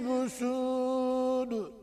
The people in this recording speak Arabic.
musun?